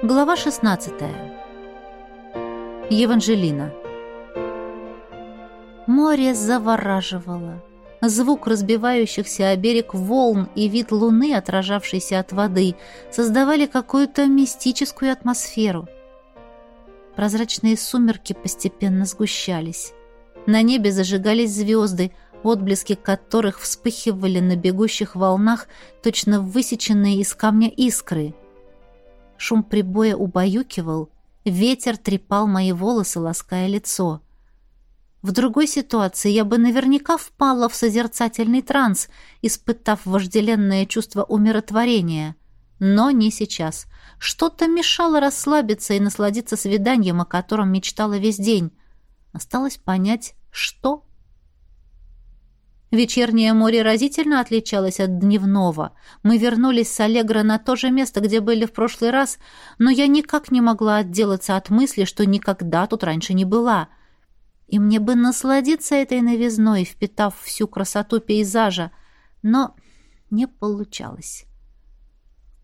Глава 16. Евангелина. Море завораживало. Звук разбивающихся о берег волн и вид луны, отражавшейся от воды, создавали какую-то мистическую атмосферу. Прозрачные сумерки постепенно сгущались. На небе зажигались звезды, отблески которых вспыхивали на бегущих волнах, точно высеченные из камня искры. Шум прибоя убаюкивал, ветер трепал мои волосы, лаская лицо. В другой ситуации я бы наверняка впала в созерцательный транс, испытав вожделенное чувство умиротворения. Но не сейчас. Что-то мешало расслабиться и насладиться свиданием, о котором мечтала весь день. Осталось понять, что Вечернее море разительно отличалось от дневного. Мы вернулись с Аллегро на то же место, где были в прошлый раз, но я никак не могла отделаться от мысли, что никогда тут раньше не была. И мне бы насладиться этой новизной, впитав всю красоту пейзажа, но не получалось.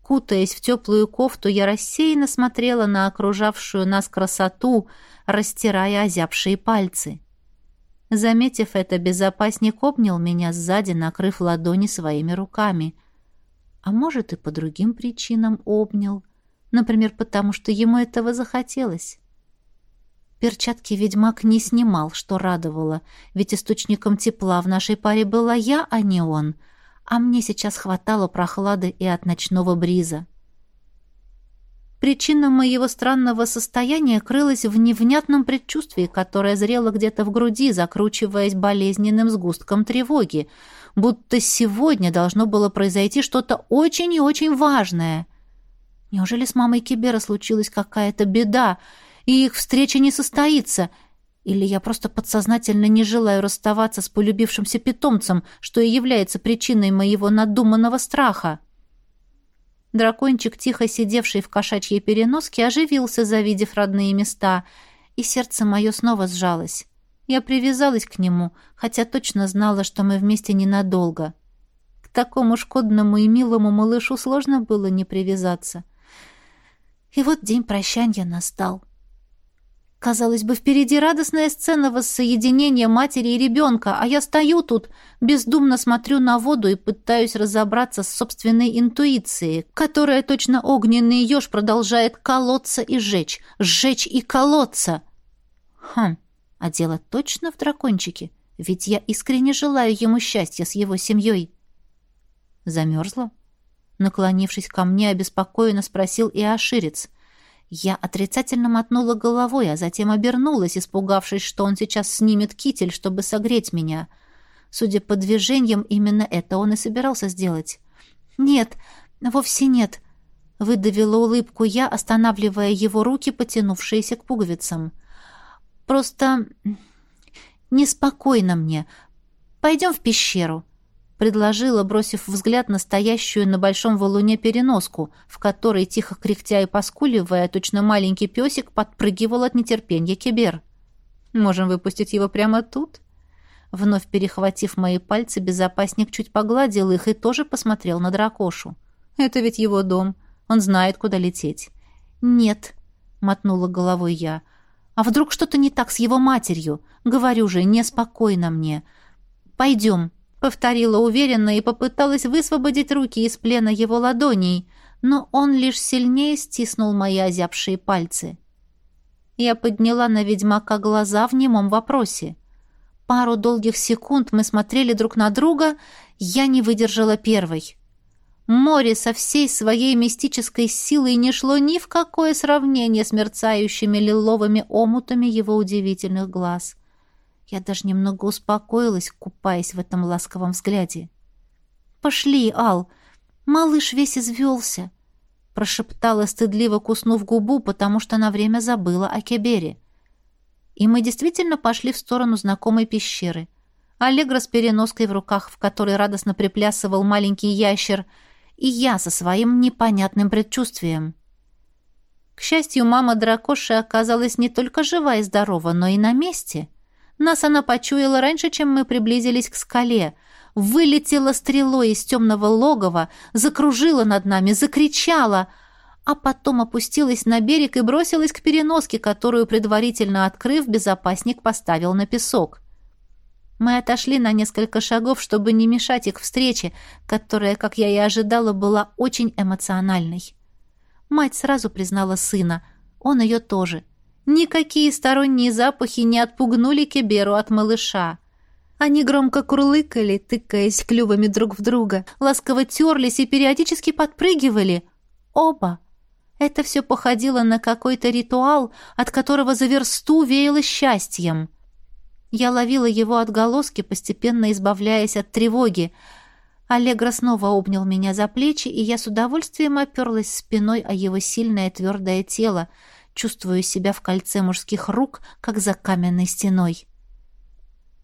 Кутаясь в теплую кофту, я рассеянно смотрела на окружавшую нас красоту, растирая озябшие пальцы. — Заметив это, безопасник обнял меня сзади, накрыв ладони своими руками. А может, и по другим причинам обнял. Например, потому что ему этого захотелось. Перчатки ведьмак не снимал, что радовало, ведь источником тепла в нашей паре была я, а не он, а мне сейчас хватало прохлады и от ночного бриза. Причина моего странного состояния крылась в невнятном предчувствии, которое зрело где-то в груди, закручиваясь болезненным сгустком тревоги, будто сегодня должно было произойти что-то очень и очень важное. Неужели с мамой Кибера случилась какая-то беда, и их встреча не состоится? Или я просто подсознательно не желаю расставаться с полюбившимся питомцем, что и является причиной моего надуманного страха? Дракончик, тихо сидевший в кошачьей переноске, оживился, завидев родные места, и сердце мое снова сжалось. Я привязалась к нему, хотя точно знала, что мы вместе ненадолго. К такому шкодному и милому малышу сложно было не привязаться. И вот день прощания настал. Казалось бы, впереди радостная сцена воссоединения матери и ребенка, а я стою тут, бездумно смотрю на воду и пытаюсь разобраться с собственной интуицией, которая точно огненный еж продолжает колоться и жечь, сжечь и колоться. Хм, а дело точно в дракончике, ведь я искренне желаю ему счастья с его семьей. Замерзла? Наклонившись ко мне, обеспокоенно спросил и Аширец. Я отрицательно мотнула головой, а затем обернулась, испугавшись, что он сейчас снимет китель, чтобы согреть меня. Судя по движениям, именно это он и собирался сделать. «Нет, вовсе нет», — выдавила улыбку я, останавливая его руки, потянувшиеся к пуговицам. «Просто неспокойно мне. Пойдем в пещеру» предложила, бросив взгляд на стоящую на большом валуне переноску, в которой, тихо кряхтя и поскуливая, точно маленький песик подпрыгивал от нетерпения кибер. «Можем выпустить его прямо тут?» Вновь перехватив мои пальцы, безопасник чуть погладил их и тоже посмотрел на дракошу. «Это ведь его дом. Он знает, куда лететь». «Нет», — мотнула головой я. «А вдруг что-то не так с его матерью? Говорю же, неспокойно мне. Пойдем» повторила уверенно и попыталась высвободить руки из плена его ладоней, но он лишь сильнее стиснул мои озябшие пальцы. Я подняла на ведьмака глаза в немом вопросе. Пару долгих секунд мы смотрели друг на друга, я не выдержала первой. Море со всей своей мистической силой не шло ни в какое сравнение с мерцающими лиловыми омутами его удивительных глаз. Я даже немного успокоилась, купаясь в этом ласковом взгляде. «Пошли, Ал! Малыш весь извелся!» прошептала, стыдливо куснув губу, потому что на время забыла о Кебере. И мы действительно пошли в сторону знакомой пещеры. Аллегра с переноской в руках, в которой радостно приплясывал маленький ящер, и я со своим непонятным предчувствием. К счастью, мама дракоши оказалась не только жива и здорова, но и на месте — нас она почуяла раньше, чем мы приблизились к скале. Вылетела стрелой из темного логова, закружила над нами, закричала. а потом опустилась на берег и бросилась к переноске, которую, предварительно открыв, безопасник поставил на песок. Мы отошли на несколько шагов, чтобы не мешать их встрече, которая, как я и ожидала, была очень эмоциональной. Мать сразу признала сына, он ее тоже. Никакие сторонние запахи не отпугнули Кеберу от малыша. Они громко курлыкали, тыкаясь клювами друг в друга, ласково терлись и периодически подпрыгивали. Оба. Это все походило на какой-то ритуал, от которого за версту веяло счастьем. Я ловила его отголоски, постепенно избавляясь от тревоги. Аллегра снова обнял меня за плечи, и я с удовольствием оперлась спиной о его сильное твердое тело, чувствуя себя в кольце мужских рук, как за каменной стеной.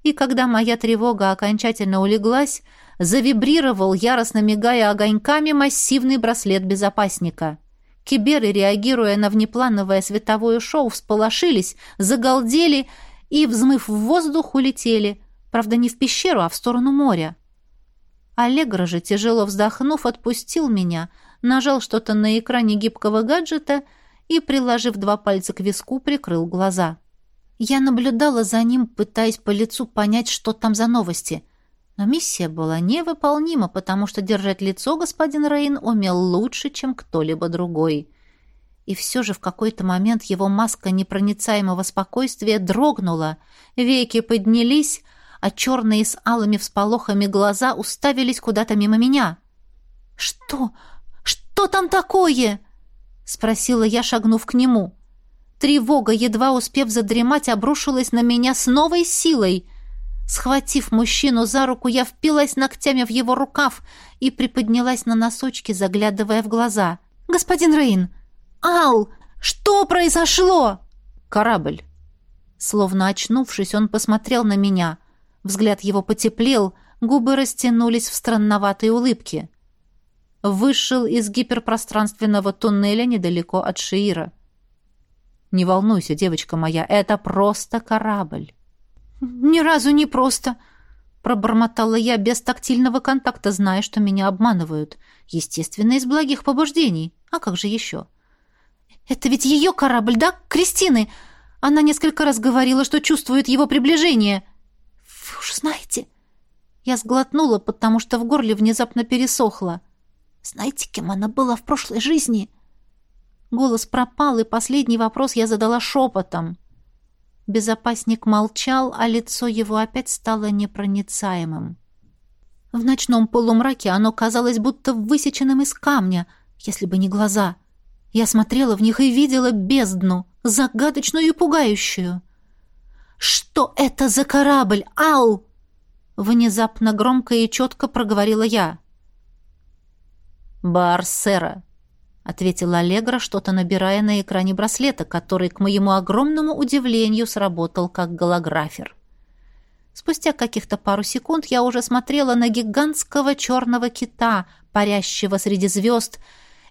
И когда моя тревога окончательно улеглась, завибрировал, яростно мигая огоньками, массивный браслет безопасника. Киберы, реагируя на внеплановое световое шоу, всполошились, загалдели и, взмыв в воздух, улетели. Правда, не в пещеру, а в сторону моря. Аллегра же, тяжело вздохнув, отпустил меня, нажал что-то на экране гибкого гаджета и, приложив два пальца к виску, прикрыл глаза. Я наблюдала за ним, пытаясь по лицу понять, что там за новости. Но миссия была невыполнима, потому что держать лицо господин Рейн умел лучше, чем кто-либо другой. И все же в какой-то момент его маска непроницаемого спокойствия дрогнула, веки поднялись, а черные с алыми всполохами глаза уставились куда-то мимо меня. «Что? Что там такое?» — спросила я, шагнув к нему. Тревога, едва успев задремать, обрушилась на меня с новой силой. Схватив мужчину за руку, я впилась ногтями в его рукав и приподнялась на носочки, заглядывая в глаза. «Господин Рейн! Ал! Что произошло?» «Корабль». Словно очнувшись, он посмотрел на меня. Взгляд его потеплел, губы растянулись в странноватой улыбке. Вышел из гиперпространственного туннеля недалеко от Шиира. Не волнуйся, девочка моя, это просто корабль. Ни разу не просто, пробормотала я без тактильного контакта, зная, что меня обманывают. Естественно, из благих побуждений. А как же еще? Это ведь ее корабль, да, Кристины? Она несколько раз говорила, что чувствует его приближение. Вы уж знаете. Я сглотнула, потому что в горле внезапно пересохло. Знаете, кем она была в прошлой жизни? — Голос пропал, и последний вопрос я задала шепотом. Безопасник молчал, а лицо его опять стало непроницаемым. В ночном полумраке оно казалось будто высеченным из камня, если бы не глаза. Я смотрела в них и видела бездну, загадочную и пугающую. «Что это за корабль, Ау?» Внезапно громко и четко проговорила я. «Барсера», — ответила Аллегра, что-то набирая на экране браслета, который, к моему огромному удивлению, сработал как голографер. Спустя каких-то пару секунд я уже смотрела на гигантского черного кита, парящего среди звезд,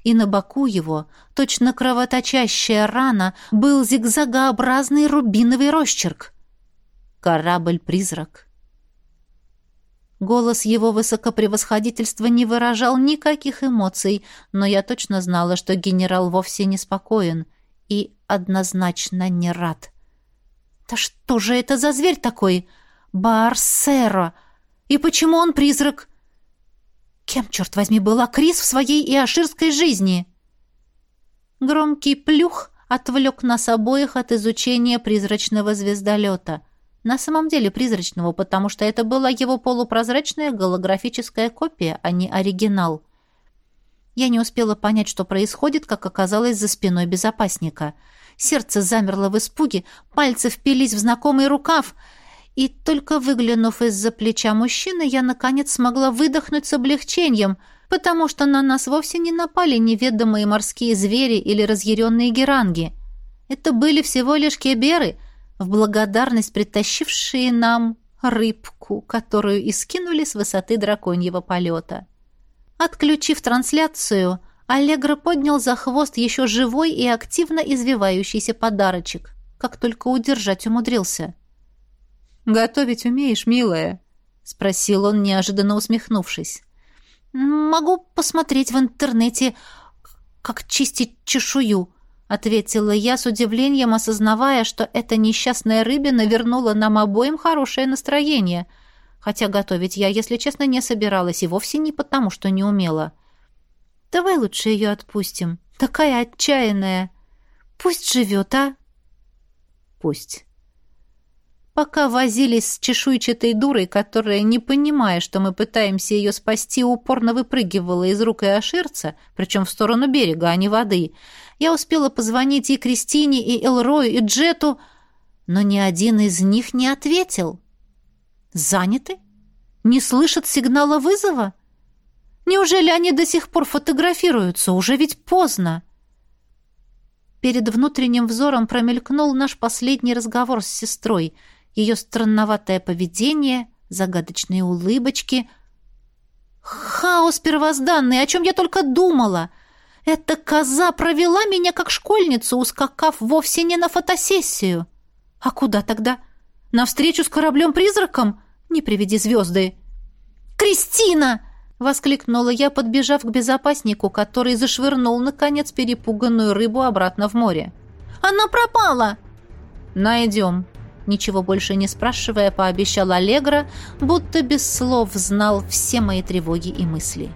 и на боку его, точно кровоточащая рана, был зигзагообразный рубиновый росчерк. Корабль-призрак. Голос его высокопревосходительства не выражал никаких эмоций, но я точно знала, что генерал вовсе не спокоен и однозначно не рад. «Да что же это за зверь такой? Барсера! И почему он призрак?» «Кем, черт возьми, была Крис в своей иоширской жизни?» Громкий плюх отвлек нас обоих от изучения призрачного звездолета — на самом деле призрачного, потому что это была его полупрозрачная голографическая копия, а не оригинал. Я не успела понять, что происходит, как оказалось за спиной безопасника. Сердце замерло в испуге, пальцы впились в знакомый рукав, и только выглянув из-за плеча мужчины, я, наконец, смогла выдохнуть с облегчением, потому что на нас вовсе не напали неведомые морские звери или разъяренные геранги. Это были всего лишь кеберы — в благодарность притащившие нам рыбку, которую и скинули с высоты драконьего полета. Отключив трансляцию, Аллегро поднял за хвост еще живой и активно извивающийся подарочек, как только удержать умудрился. «Готовить умеешь, милая?» — спросил он, неожиданно усмехнувшись. «Могу посмотреть в интернете. как чистить чешую», — ответила я с удивлением, осознавая, что эта несчастная рыбина вернула нам обоим хорошее настроение. Хотя готовить я, если честно, не собиралась, и вовсе не потому, что не умела. «Давай лучше ее отпустим. Такая отчаянная. Пусть живет, а?» «Пусть». Пока возились с чешуйчатой дурой, которая, не понимая, что мы пытаемся ее спасти, упорно выпрыгивала из рук и оширца, причем в сторону берега, а не воды, я успела позвонить и Кристине, и Элрою, и Джету, но ни один из них не ответил. Заняты? Не слышат сигнала вызова? Неужели они до сих пор фотографируются? Уже ведь поздно. Перед внутренним взором промелькнул наш последний разговор с сестрой — ее странноватое поведение, загадочные улыбочки. Хаос первозданный, о чем я только думала. Эта коза провела меня как школьницу, ускакав вовсе не на фотосессию. А куда тогда? На встречу с кораблем-призраком? Не приведи звезды. «Кристина!» — воскликнула я, подбежав к безопаснику, который зашвырнул, наконец, перепуганную рыбу обратно в море. «Она пропала!» «Найдем», Ничего больше не спрашивая, пообещал Аллегра, будто без слов знал все мои тревоги и мысли.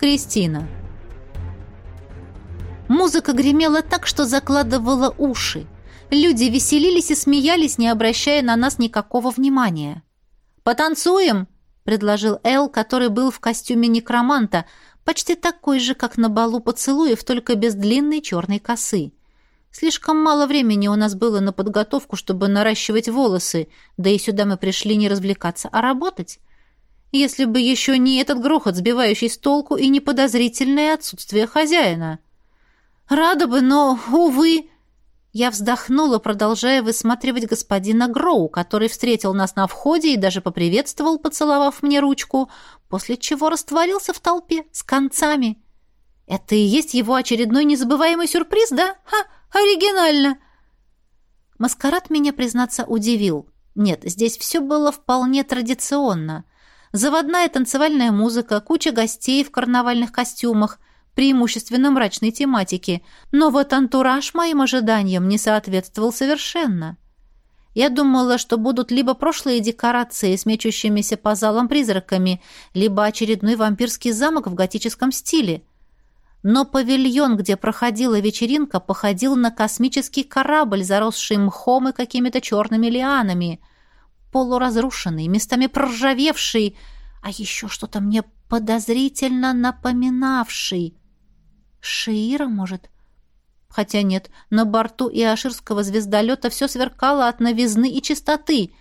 Кристина Музыка гремела так, что закладывала уши. Люди веселились и смеялись, не обращая на нас никакого внимания. «Потанцуем!» Предложил Эл, который был в костюме некроманта, почти такой же, как на балу поцелуев, только без длинной черной косы. Слишком мало времени у нас было на подготовку, чтобы наращивать волосы, да и сюда мы пришли не развлекаться, а работать. Если бы еще не этот грохот, сбивающий с толку, и неподозрительное отсутствие хозяина. Рада бы, но, увы, я вздохнула, продолжая высматривать господина Гроу, который встретил нас на входе и даже поприветствовал, поцеловав мне ручку, после чего растворился в толпе с концами. Это и есть его очередной незабываемый сюрприз, да? Ха, оригинально! Маскарад меня, признаться, удивил. Нет, здесь все было вполне традиционно. Заводная танцевальная музыка, куча гостей в карнавальных костюмах — преимущественно мрачной тематики, но вот антураж моим ожиданиям не соответствовал совершенно. Я думала, что будут либо прошлые декорации с мечущимися по залам призраками, либо очередной вампирский замок в готическом стиле. Но павильон, где проходила вечеринка, походил на космический корабль, заросший мхом и какими-то черными лианами, полуразрушенный, местами проржавевший, а еще что-то мне подозрительно напоминавший. Шиира, может? Хотя нет, на борту иоширского звездолета все сверкало от новизны и чистоты.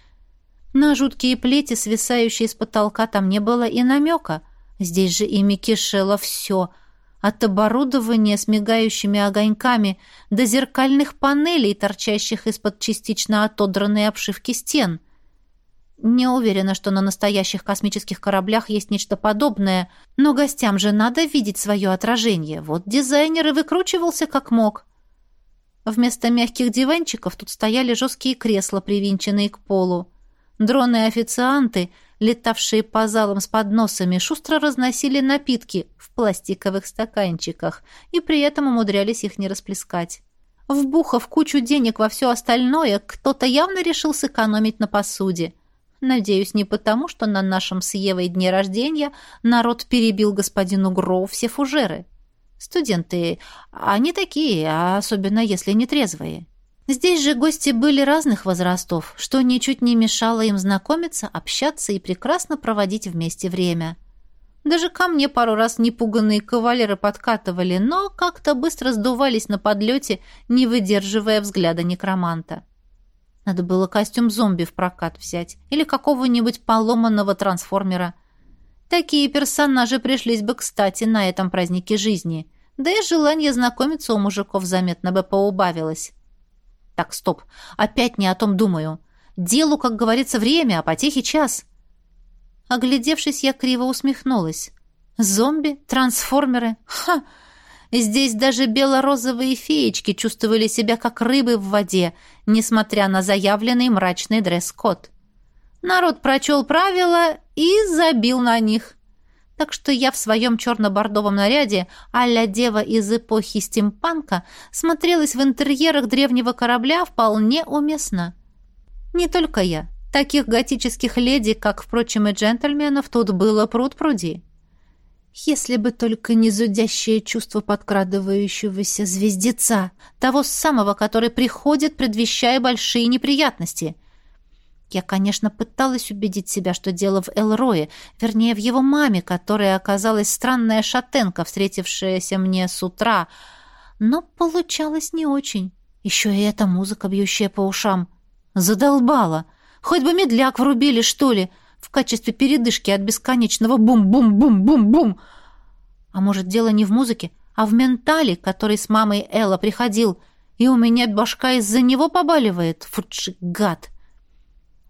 На жуткие плети, свисающие с потолка, там не было и намека. Здесь же ими кишело все — от оборудования с мигающими огоньками до зеркальных панелей, торчащих из-под частично отодранной обшивки стен. Не уверена, что на настоящих космических кораблях есть нечто подобное, но гостям же надо видеть свое отражение. Вот дизайнер и выкручивался как мог. Вместо мягких диванчиков тут стояли жесткие кресла, привинченные к полу. Дроны-официанты, летавшие по залам с подносами, шустро разносили напитки в пластиковых стаканчиках и при этом умудрялись их не расплескать. Вбухав кучу денег во все остальное, кто-то явно решил сэкономить на посуде. Надеюсь, не потому, что на нашем с Евой дне рождения народ перебил господину Гроу все фужеры. Студенты, они такие, особенно если не трезвые. Здесь же гости были разных возрастов, что ничуть не мешало им знакомиться, общаться и прекрасно проводить вместе время. Даже ко мне пару раз непуганные кавалеры подкатывали, но как-то быстро сдувались на подлете, не выдерживая взгляда некроманта. Надо было костюм зомби в прокат взять или какого-нибудь поломанного трансформера. Такие персонажи пришлись бы кстати на этом празднике жизни. Да и желание знакомиться у мужиков заметно бы поубавилось. Так, стоп, опять не о том думаю. Делу, как говорится, время, а потехи час. Оглядевшись, я криво усмехнулась. Зомби? Трансформеры? Ха! Здесь даже бело-розовые феечки чувствовали себя как рыбы в воде, несмотря на заявленный мрачный дресс-код. Народ прочел правила и забил на них. Так что я в своем черно-бордовом наряде а-ля дева из эпохи стимпанка смотрелась в интерьерах древнего корабля вполне уместно. Не только я. Таких готических леди, как, впрочем, и джентльменов, тут было пруд-пруди. Если бы только не зудящее чувство подкрадывающегося звездеца, того самого, который приходит, предвещая большие неприятности. Я, конечно, пыталась убедить себя, что дело в Элрое, вернее, в его маме, которая оказалась странная шатенка, встретившаяся мне с утра, но получалось не очень. Еще и эта музыка, бьющая по ушам. Задолбала. Хоть бы медляк врубили, что ли, — в качестве передышки от бесконечного бум-бум-бум-бум-бум. А может, дело не в музыке, а в ментале, который с мамой Элла приходил, и у меня башка из-за него побаливает. Футши, гад!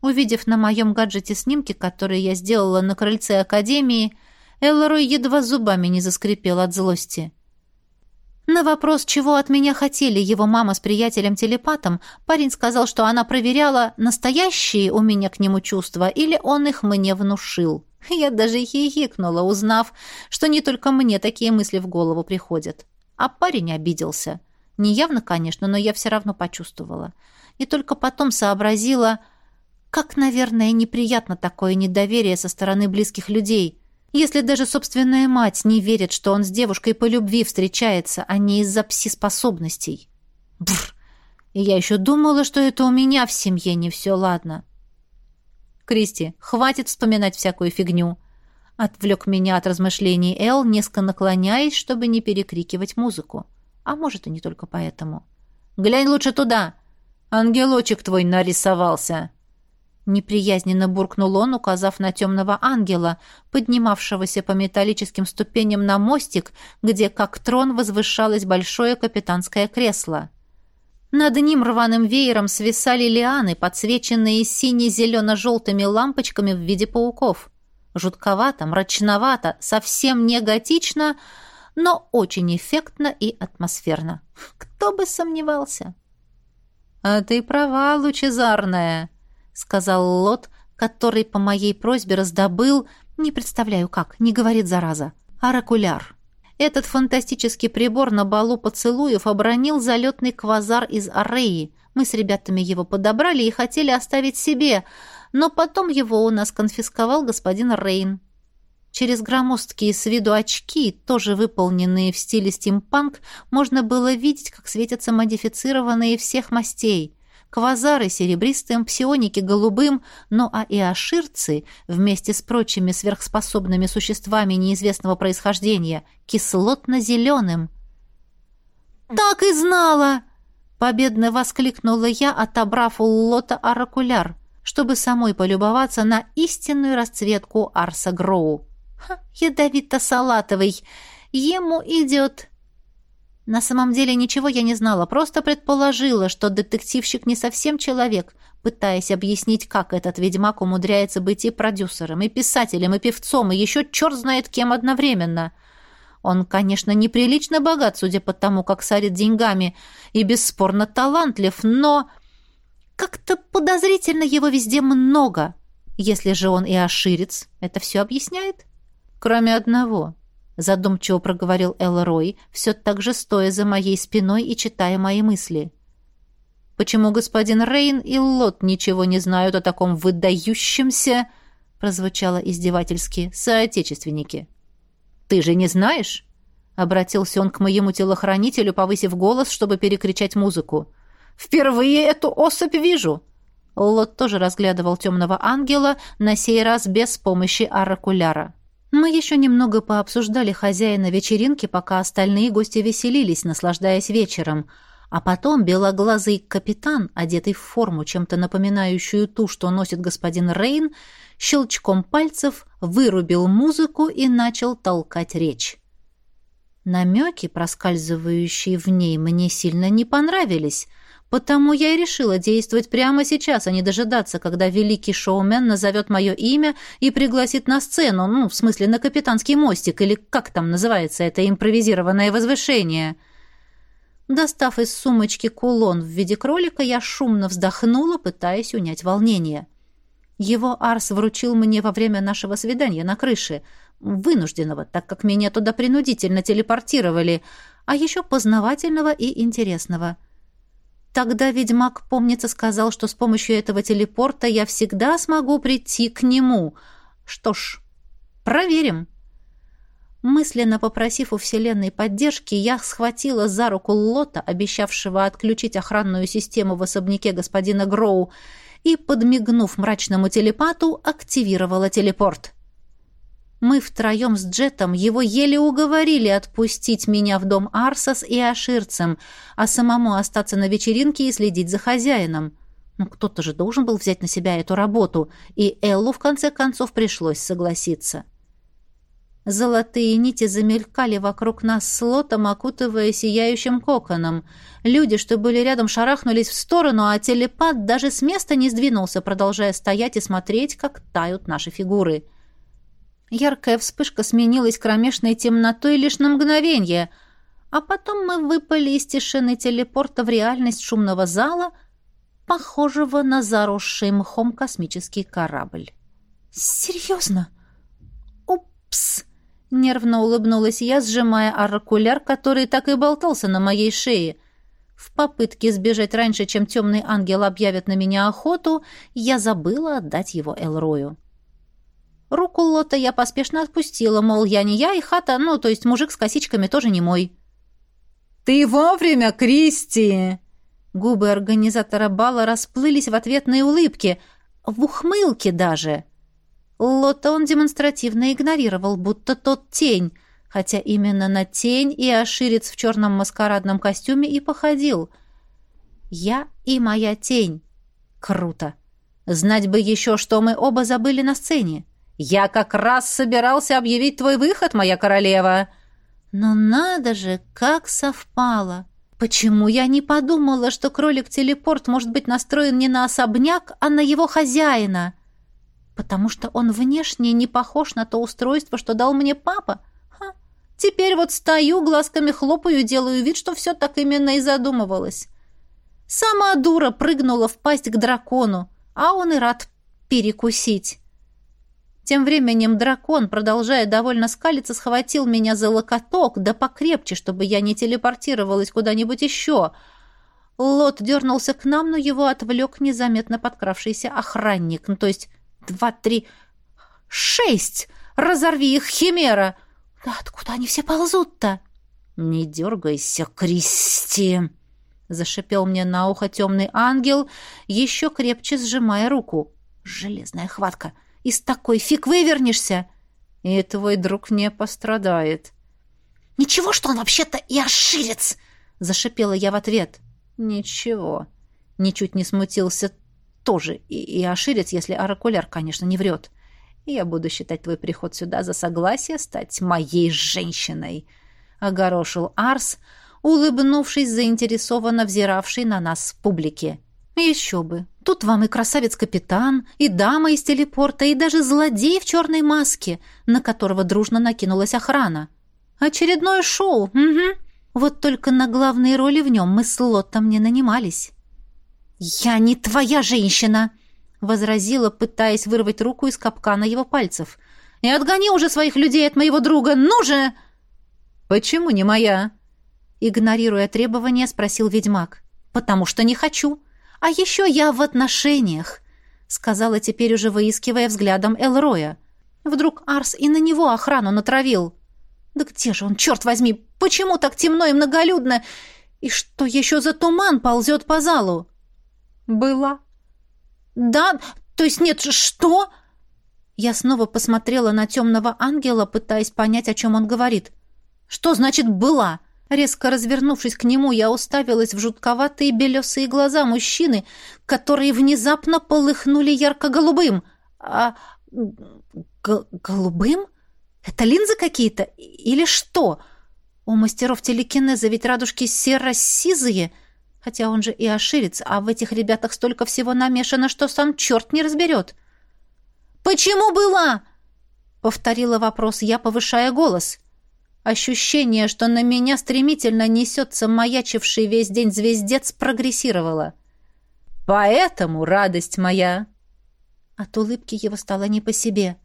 Увидев на моем гаджете снимки, которые я сделала на крыльце Академии, Эллорой едва зубами не заскрипел от злости. На вопрос, чего от меня хотели его мама с приятелем-телепатом, парень сказал, что она проверяла, настоящие у меня к нему чувства или он их мне внушил. Я даже хихикнула, узнав, что не только мне такие мысли в голову приходят. А парень обиделся. Неявно, конечно, но я все равно почувствовала. И только потом сообразила, как, наверное, неприятно такое недоверие со стороны близких людей. Если даже собственная мать не верит, что он с девушкой по любви встречается, а не из-за пси-способностей. Бррр! И я еще думала, что это у меня в семье не все ладно. Кристи, хватит вспоминать всякую фигню. Отвлек меня от размышлений Эл, несколько наклоняясь, чтобы не перекрикивать музыку. А может, и не только поэтому. «Глянь лучше туда! Ангелочек твой нарисовался!» Неприязненно буркнул он, указав на темного ангела, поднимавшегося по металлическим ступеням на мостик, где, как трон, возвышалось большое капитанское кресло. Над ним рваным веером свисали лианы, подсвеченные сине-зелено-желтыми лампочками в виде пауков. Жутковато, мрачновато, совсем не готично, но очень эффектно и атмосферно. Кто бы сомневался? «А ты права, лучезарная!» Сказал Лот, который по моей просьбе раздобыл, не представляю как, не говорит зараза, оракуляр. Этот фантастический прибор на балу поцелуев обронил залетный квазар из Ареи. Мы с ребятами его подобрали и хотели оставить себе, но потом его у нас конфисковал господин Рейн. Через громоздкие с виду очки, тоже выполненные в стиле стимпанк, можно было видеть, как светятся модифицированные всех мастей квазары серебристым, псионики голубым, ну а и аширцы вместе с прочими сверхспособными существами неизвестного происхождения кислотно-зеленым. «Так и знала!» — победно воскликнула я, отобрав у Лота оракуляр, чтобы самой полюбоваться на истинную расцветку Арса Гроу. «Ядовито-салатовый! Ему идет!» На самом деле ничего я не знала, просто предположила, что детективщик не совсем человек, пытаясь объяснить, как этот ведьмак умудряется быть и продюсером, и писателем, и певцом, и еще черт знает кем одновременно. Он, конечно, неприлично богат, судя по тому, как сорит деньгами, и бесспорно талантлив, но... Как-то подозрительно его везде много. Если же он и оширец, это все объясняет? Кроме одного задумчиво проговорил Элрой, все так же стоя за моей спиной и читая мои мысли. Почему господин Рейн и Лот ничего не знают о таком выдающемся, прозвучало издевательски, соотечественники? Ты же не знаешь? Обратился он к моему телохранителю, повысив голос, чтобы перекричать музыку. «Впервые эту особь вижу!» Лот тоже разглядывал темного ангела, на сей раз без помощи оракуляра. Мы еще немного пообсуждали хозяина вечеринки, пока остальные гости веселились, наслаждаясь вечером. А потом белоглазый капитан, одетый в форму, чем-то напоминающую ту, что носит господин Рейн, щелчком пальцев вырубил музыку и начал толкать речь. Намеки, проскальзывающие в ней, мне сильно не понравились, Потому я и решила действовать прямо сейчас, а не дожидаться, когда великий шоумен назовет мое имя и пригласит на сцену, ну, в смысле, на капитанский мостик, или как там называется это импровизированное возвышение. Достав из сумочки кулон в виде кролика, я шумно вздохнула, пытаясь унять волнение. Его Арс вручил мне во время нашего свидания на крыше, вынужденного, так как меня туда принудительно телепортировали, а еще познавательного и интересного — Тогда ведьмак, помнится, сказал, что с помощью этого телепорта я всегда смогу прийти к нему. Что ж, проверим. Мысленно попросив у Вселенной поддержки, я схватила за руку Лота, обещавшего отключить охранную систему в особняке господина Гроу, и, подмигнув мрачному телепату, активировала телепорт. Мы втроем с Джетом его еле уговорили отпустить меня в дом Арсас и Аширцем, а самому остаться на вечеринке и следить за хозяином. Ну, кто-то же должен был взять на себя эту работу, и Эллу, в конце концов, пришлось согласиться. Золотые нити замелькали вокруг нас с лотом, окутывая сияющим коконом. Люди, что были рядом, шарахнулись в сторону, а телепат даже с места не сдвинулся, продолжая стоять и смотреть, как тают наши фигуры — Яркая вспышка сменилась кромешной темнотой лишь на мгновение, а потом мы выпали из тишины телепорта в реальность шумного зала, похожего на заросший мхом космический корабль. «Серьезно? Упс!» — нервно улыбнулась я, сжимая оракуляр, который так и болтался на моей шее. В попытке сбежать раньше, чем темный ангел объявит на меня охоту, я забыла отдать его Элрою. Руку Лота я поспешно отпустила, мол, я не я, и хата, ну, то есть мужик с косичками тоже не мой. «Ты вовремя, Кристи!» Губы организатора бала расплылись в ответной улыбке, в ухмылке даже. Лота он демонстративно игнорировал, будто тот тень, хотя именно на тень и оширец в черном маскарадном костюме и походил. «Я и моя тень». Круто. Знать бы еще, что мы оба забыли на сцене. «Я как раз собирался объявить твой выход, моя королева!» «Но надо же, как совпало! Почему я не подумала, что кролик-телепорт может быть настроен не на особняк, а на его хозяина?» «Потому что он внешне не похож на то устройство, что дал мне папа. Ха. Теперь вот стою, глазками хлопаю, делаю вид, что все так именно и задумывалось. Сама дура прыгнула в пасть к дракону, а он и рад перекусить». Тем временем дракон, продолжая довольно скалиться, схватил меня за локоток, да покрепче, чтобы я не телепортировалась куда-нибудь еще. Лот дернулся к нам, но его отвлек незаметно подкравшийся охранник. Ну, то есть два, три, шесть! Разорви их, химера! Да откуда они все ползут-то? Не дергайся, Кристи! Зашипел мне на ухо темный ангел, еще крепче сжимая руку. Железная хватка — из такой фиг вывернешься, и твой друг не пострадает. «Ничего, что он вообще-то и оширец!» — зашипела я в ответ. «Ничего». Ничуть не смутился тоже и, и оширец, если оракуляр, конечно, не врет. Я буду считать твой приход сюда за согласие стать моей женщиной», — огорошил Арс, улыбнувшись заинтересованно взиравший на нас публике. «Еще бы! Тут вам и красавец-капитан, и дама из телепорта, и даже злодей в черной маске, на которого дружно накинулась охрана. Очередное шоу, угу. Вот только на главные роли в нем мы с Лоттом не нанимались». «Я не твоя женщина!» — возразила, пытаясь вырвать руку из капкана его пальцев. «И отгони уже своих людей от моего друга! Ну же!» «Почему не моя?» Игнорируя требования, спросил ведьмак. «Потому что не хочу. «А еще я в отношениях», — сказала теперь уже выискивая взглядом Элроя. «Вдруг Арс и на него охрану натравил?» «Да где же он, черт возьми? Почему так темно и многолюдно? И что еще за туман ползет по залу?» «Была». «Да? То есть нет, что?» Я снова посмотрела на темного ангела, пытаясь понять, о чем он говорит. «Что значит «была»?» Резко развернувшись к нему, я уставилась в жутковатые белесые глаза мужчины, которые внезапно полыхнули ярко-голубым. А голубым? Это линзы какие-то? Или что? У мастеров телекинеза ведь радужки серо-сизые. Хотя он же и оширец, а в этих ребятах столько всего намешано, что сам черт не разберет. «Почему была?» — повторила вопрос я, повышая голос. Ощущение, что на меня стремительно несется маячивший весь день звездец, прогрессировало. «Поэтому, радость моя!» От улыбки его стало не по себе.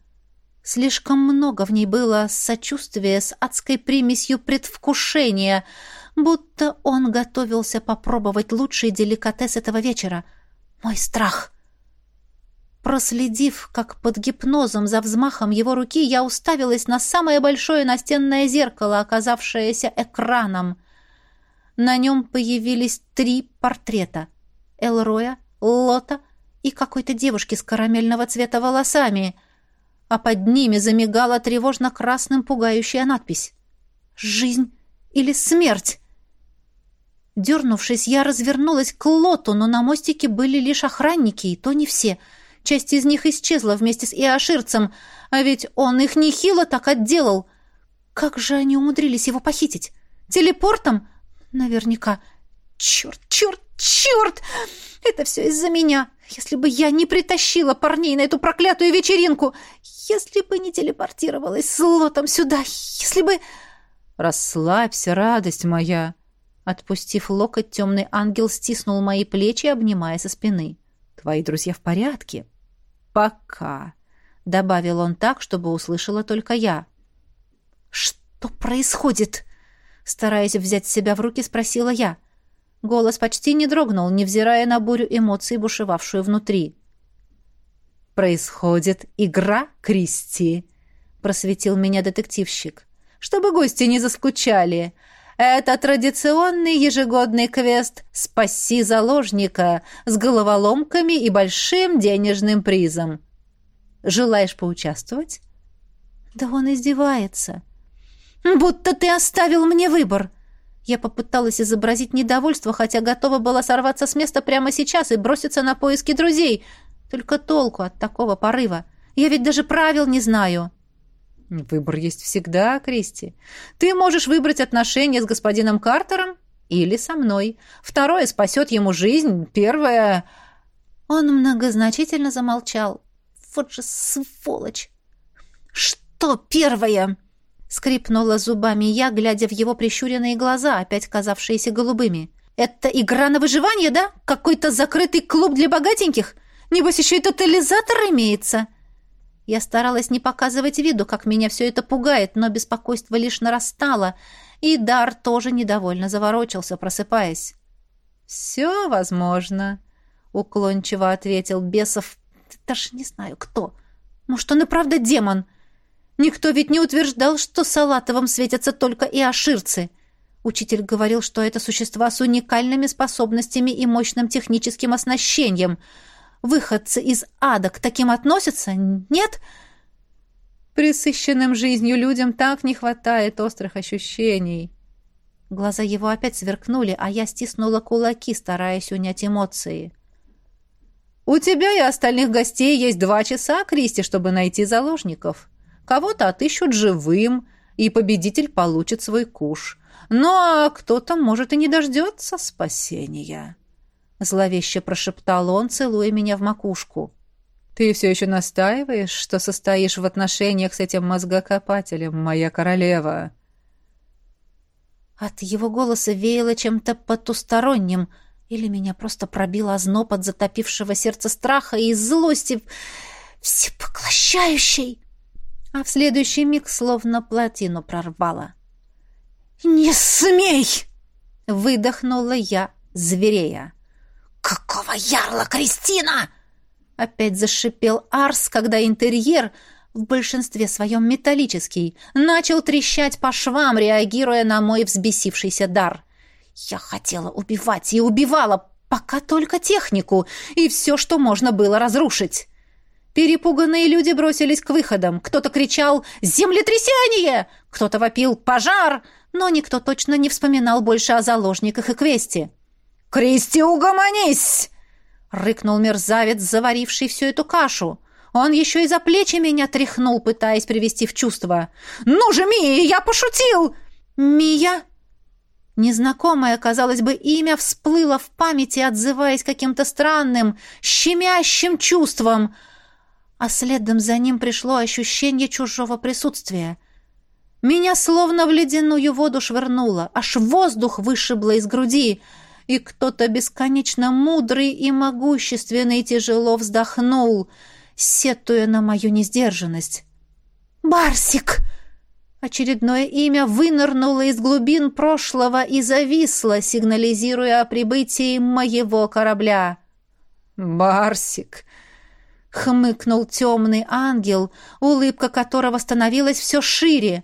Слишком много в ней было сочувствия с адской примесью предвкушения, будто он готовился попробовать лучший деликатес этого вечера. Мой страх. Проследив, как под гипнозом за взмахом его руки, я уставилась на самое большое настенное зеркало, оказавшееся экраном. На нем появились три портрета — Элроя, Лота и какой-то девушки с карамельного цвета волосами — а под ними замигала тревожно-красным пугающая надпись. «Жизнь или смерть?» Дернувшись, я развернулась к лоту, но на мостике были лишь охранники, и то не все. Часть из них исчезла вместе с Иоширцем, а ведь он их нехило так отделал. Как же они умудрились его похитить? Телепортом? Наверняка. Черт, черт, черт! Это все из-за меня. Если бы я не притащила парней на эту проклятую вечеринку, если бы не телепортировалась с лотом сюда, если бы... Расслабься, радость моя. Отпустив локоть, темный ангел стиснул мои плечи, обнимая со спины. Твои друзья в порядке? Пока. Добавил он так, чтобы услышала только я. Что происходит? Стараясь взять себя в руки, спросила я. Голос почти не дрогнул, невзирая на бурю эмоций, бушевавшую внутри. «Происходит игра, Кристи», — просветил меня детективщик. «Чтобы гости не заскучали. Это традиционный ежегодный квест «Спаси заложника» с головоломками и большим денежным призом. Желаешь поучаствовать?» «Да он издевается». «Будто ты оставил мне выбор», я попыталась изобразить недовольство, хотя готова была сорваться с места прямо сейчас и броситься на поиски друзей. Только толку от такого порыва. Я ведь даже правил не знаю. Выбор есть всегда, Кристи. Ты можешь выбрать отношения с господином Картером или со мной. Второе спасет ему жизнь, первое... Он многозначительно замолчал. Вот же сволочь! Что первое? Скрипнула зубами я, глядя в его прищуренные глаза, опять казавшиеся голубыми. «Это игра на выживание, да? Какой-то закрытый клуб для богатеньких? Небось, еще и тотализатор имеется?» Я старалась не показывать виду, как меня все это пугает, но беспокойство лишь нарастало, и Дар тоже недовольно заворочился, просыпаясь. «Все возможно», — уклончиво ответил Бесов. «Даже не знаю, кто. Может, он и правда демон?» Никто ведь не утверждал, что салатовым светятся только и аширцы. Учитель говорил, что это существа с уникальными способностями и мощным техническим оснащением. Выходцы из ада к таким относятся? Нет? Присыщенным жизнью людям так не хватает острых ощущений. Глаза его опять сверкнули, а я стиснула кулаки, стараясь унять эмоции. «У тебя и остальных гостей есть два часа, Кристи, чтобы найти заложников», Кого-то отыщут живым, и победитель получит свой куш. Ну, а кто-то, может, и не дождется спасения. Зловеще прошептал он, целуя меня в макушку. «Ты все еще настаиваешь, что состоишь в отношениях с этим мозгокопателем, моя королева?» От его голоса веяло чем-то потусторонним, или меня просто пробило озноб от затопившего сердца страха и злости всепоглощающей а в следующий миг словно плотину прорвало. «Не смей!» — выдохнула я, зверея. «Какого ярла, Кристина?» Опять зашипел Арс, когда интерьер, в большинстве своем металлический, начал трещать по швам, реагируя на мой взбесившийся дар. Я хотела убивать и убивала, пока только технику и все, что можно было разрушить. Перепуганные люди бросились к выходам. Кто-то кричал «Землетрясение!», кто-то вопил «Пожар!», но никто точно не вспоминал больше о заложниках и квесте. «Кристи, угомонись!» — рыкнул мерзавец, заваривший всю эту кашу. Он еще и за плечи меня тряхнул, пытаясь привести в чувство. «Ну же, Мия, я пошутил!» «Мия?» Незнакомое, казалось бы, имя всплыло в памяти, отзываясь каким-то странным, щемящим чувством, а следом за ним пришло ощущение чужого присутствия. Меня словно в ледяную воду швырнуло, аж воздух вышибло из груди, и кто-то бесконечно мудрый и могущественный тяжело вздохнул, сетуя на мою несдержанность. «Барсик!» Очередное имя вынырнуло из глубин прошлого и зависло, сигнализируя о прибытии моего корабля. «Барсик!» — хмыкнул темный ангел, улыбка которого становилась все шире.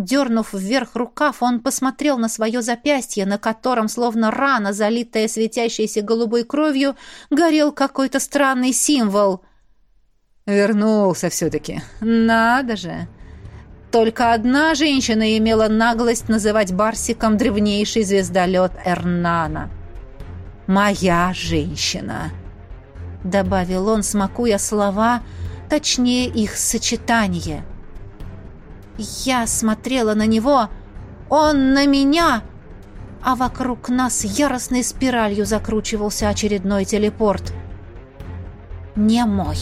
Дернув вверх рукав, он посмотрел на свое запястье, на котором, словно рана, залитая светящейся голубой кровью, горел какой-то странный символ. «Вернулся все-таки. Надо же!» Только одна женщина имела наглость называть Барсиком древнейший звездолет Эрнана. «Моя женщина», — добавил он, смакуя слова, точнее их сочетание. Я смотрела на него, он на меня, а вокруг нас яростной спиралью закручивался очередной телепорт. «Не мой».